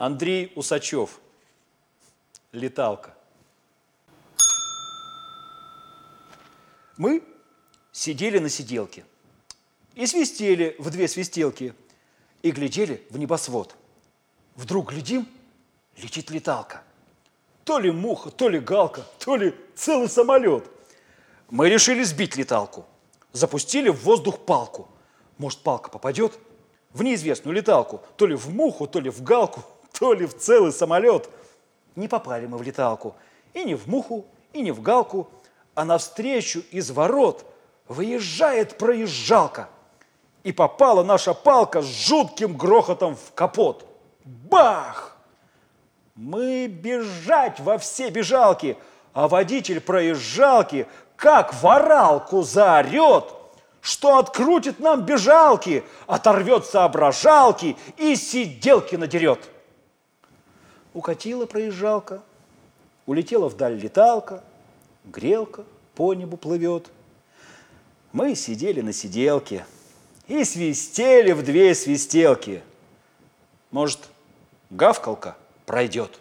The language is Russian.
Андрей Усачев. Леталка. Мы сидели на сиделке и свистели в две свистелки и глядели в небосвод. Вдруг глядим, летит леталка. То ли муха, то ли галка, то ли целый самолет. Мы решили сбить леталку. Запустили в воздух палку. Может, палка попадет в неизвестную леталку, то ли в муху, то ли в галку, то ли в целый самолет. Не попали мы в леталку. И не в муху, и не в галку, а навстречу из ворот выезжает проезжалка. И попала наша палка с жутким грохотом в капот. Бах! Мы бежать во все бежалки, а водитель проезжалки как воралку заорет, что открутит нам бежалки, оторвет соображалки и сиделки надерет. Укатила проезжалка, улетела вдаль леталка, грелка по небу плывет. Мы сидели на сиделке и свистели в две свистелки. Может, гавкалка пройдет.